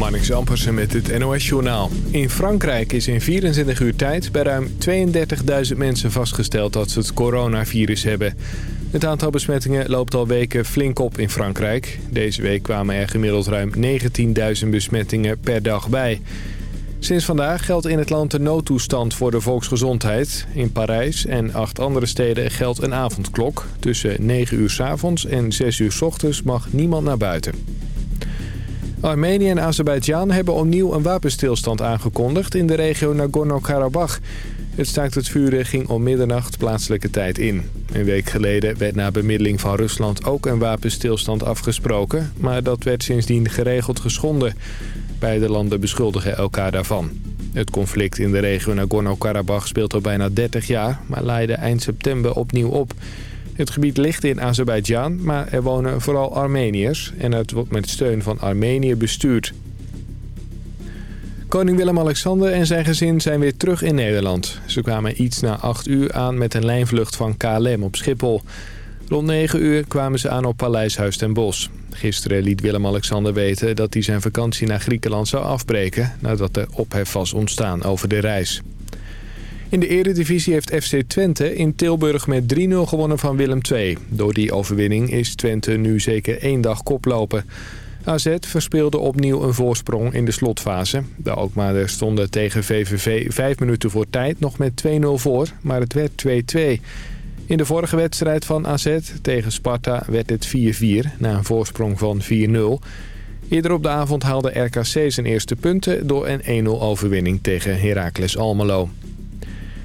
Marnix Ampersen met het NOS-journaal. In Frankrijk is in 24 uur tijd bij ruim 32.000 mensen vastgesteld dat ze het coronavirus hebben. Het aantal besmettingen loopt al weken flink op in Frankrijk. Deze week kwamen er gemiddeld ruim 19.000 besmettingen per dag bij. Sinds vandaag geldt in het land de noodtoestand voor de volksgezondheid. In Parijs en acht andere steden geldt een avondklok. Tussen 9 uur s avonds en 6 uur s ochtends mag niemand naar buiten. Armenië en Azerbeidzjan hebben opnieuw een wapenstilstand aangekondigd in de regio Nagorno-Karabakh. Het staakt het vuren ging om middernacht plaatselijke tijd in. Een week geleden werd na bemiddeling van Rusland ook een wapenstilstand afgesproken... maar dat werd sindsdien geregeld geschonden. Beide landen beschuldigen elkaar daarvan. Het conflict in de regio Nagorno-Karabakh speelt al bijna 30 jaar... maar leidde eind september opnieuw op... Het gebied ligt in Azerbeidzjan, maar er wonen vooral Armeniërs... en het wordt met steun van Armenië bestuurd. Koning Willem-Alexander en zijn gezin zijn weer terug in Nederland. Ze kwamen iets na 8 uur aan met een lijnvlucht van KLM op Schiphol. Rond 9 uur kwamen ze aan op Paleishuis ten Bosch. Gisteren liet Willem-Alexander weten dat hij zijn vakantie naar Griekenland zou afbreken... nadat er ophef was ontstaan over de reis. In de eredivisie heeft FC Twente in Tilburg met 3-0 gewonnen van Willem II. Door die overwinning is Twente nu zeker één dag koplopen. AZ verspeelde opnieuw een voorsprong in de slotfase. De Alkmaarders stonden tegen VVV vijf minuten voor tijd nog met 2-0 voor, maar het werd 2-2. In de vorige wedstrijd van AZ tegen Sparta werd het 4-4 na een voorsprong van 4-0. Eerder op de avond haalde RKC zijn eerste punten door een 1-0 overwinning tegen Heracles Almelo.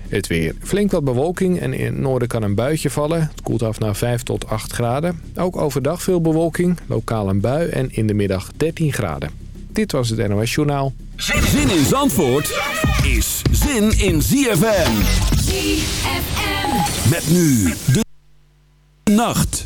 Het weer. Flink wat bewolking en in het noorden kan een buitje vallen. Het koelt af naar 5 tot 8 graden. Ook overdag veel bewolking, lokaal een bui en in de middag 13 graden. Dit was het NOS Journaal. Zin in Zandvoort is zin in ZFM. ZFM. Met nu de nacht.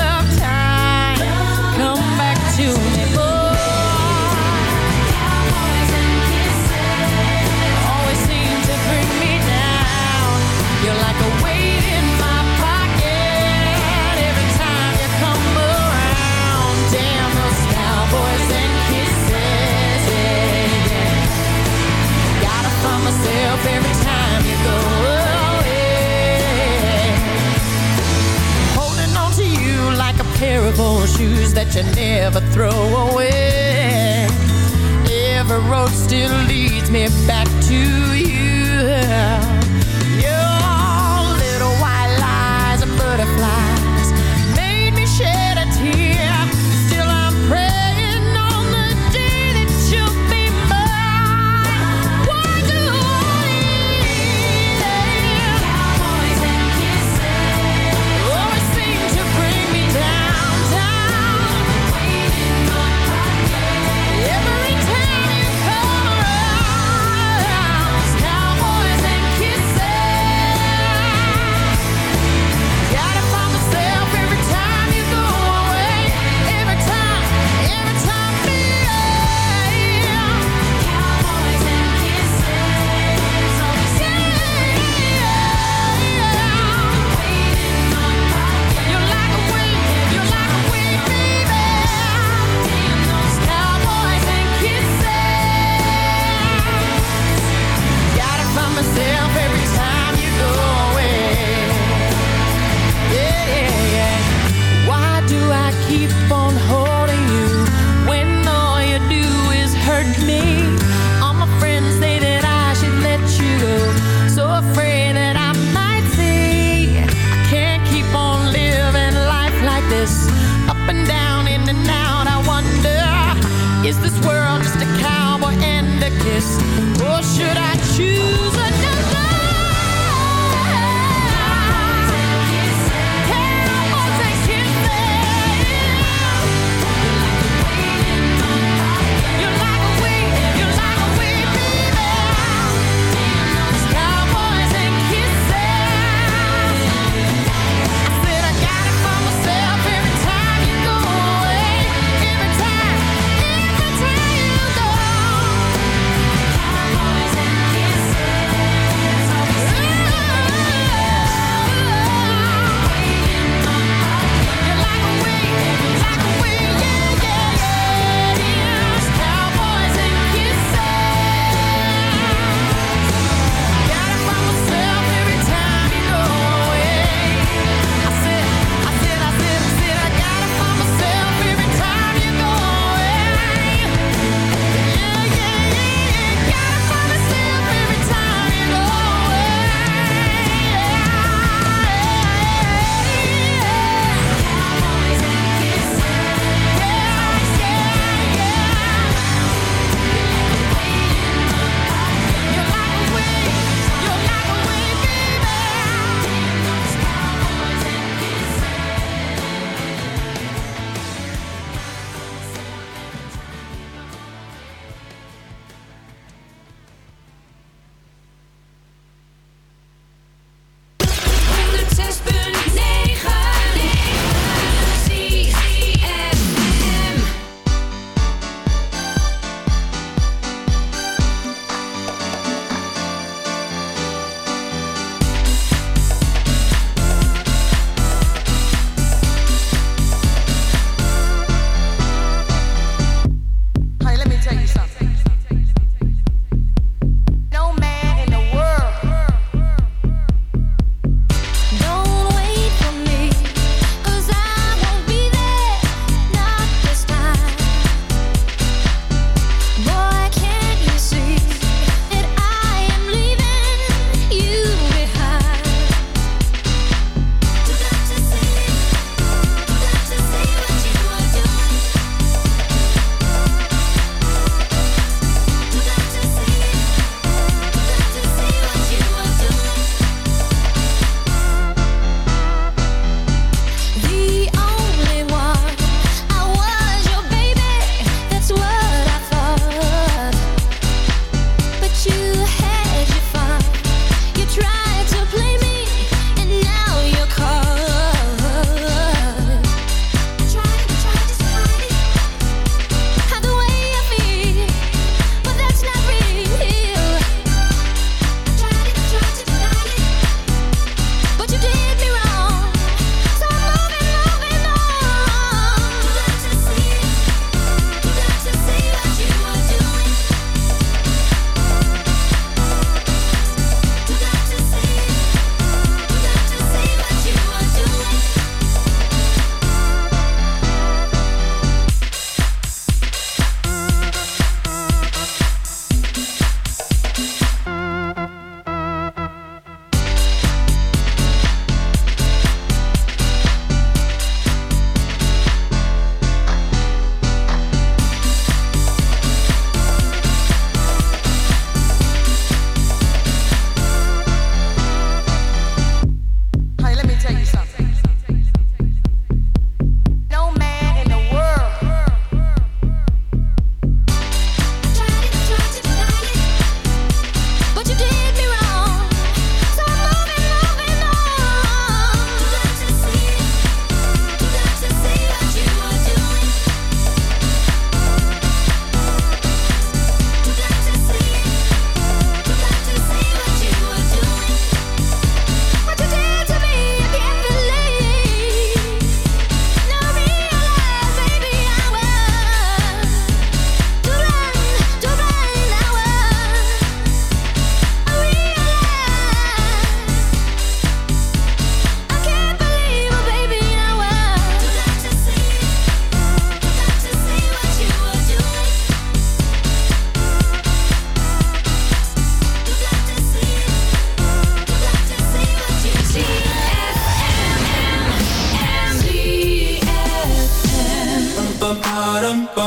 yourself every time you go away. Holding on to you like a pair of old shoes that you never throw away. Every road still leads me back to you.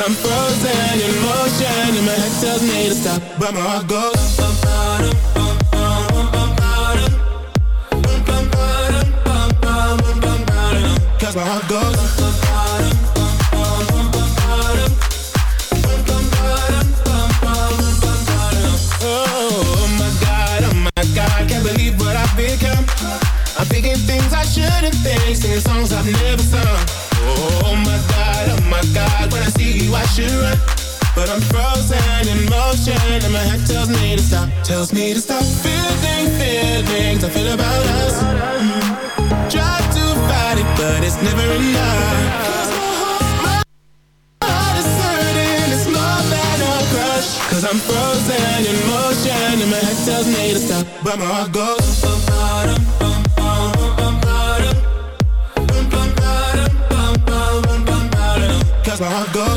Cause I'm frozen in motion, and my head tells me to stop, but my heart goes. Cause my. I'm thinking things, I shouldn't think, singing songs I've never sung. Oh my my God, when I see you I should run. But I'm frozen in motion and my head tells me to stop, tells me to stop feeling feelings I feel about us. Try to fight it, but it's never enough. Cause I'm frozen in motion and my head tells me to stop, but my heart goes. It goes.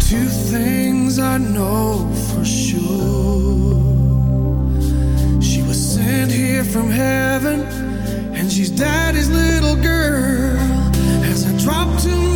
two things I know for sure. She was sent here from heaven, and she's daddy's little girl. As I drop to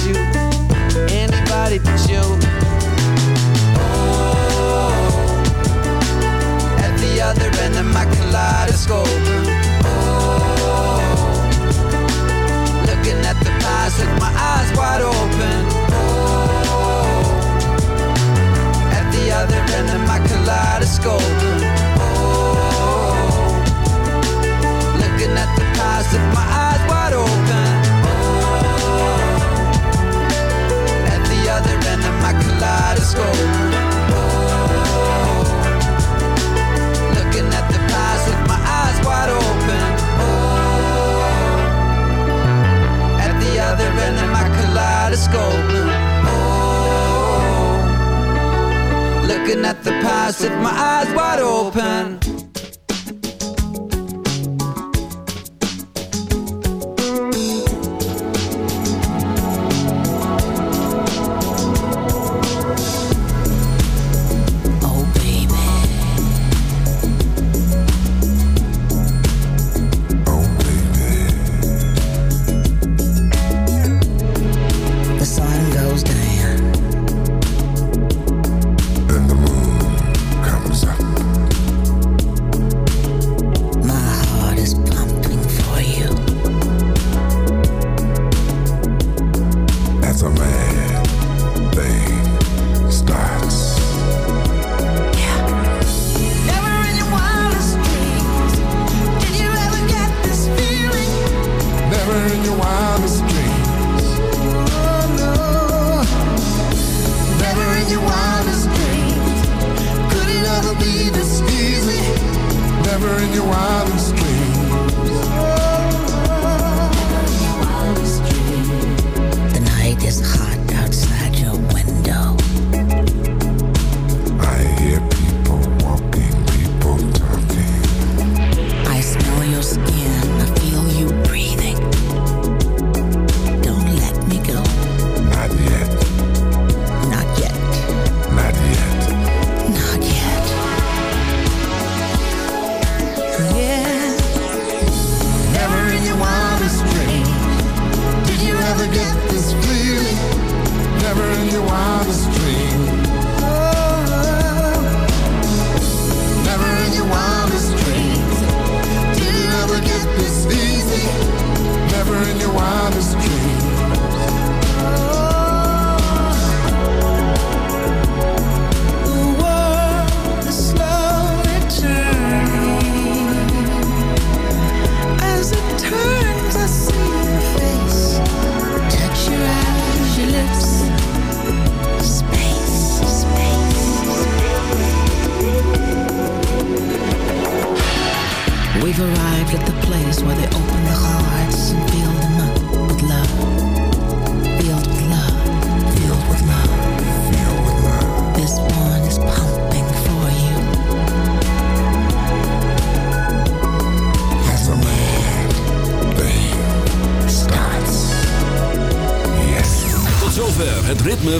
you. In your wildest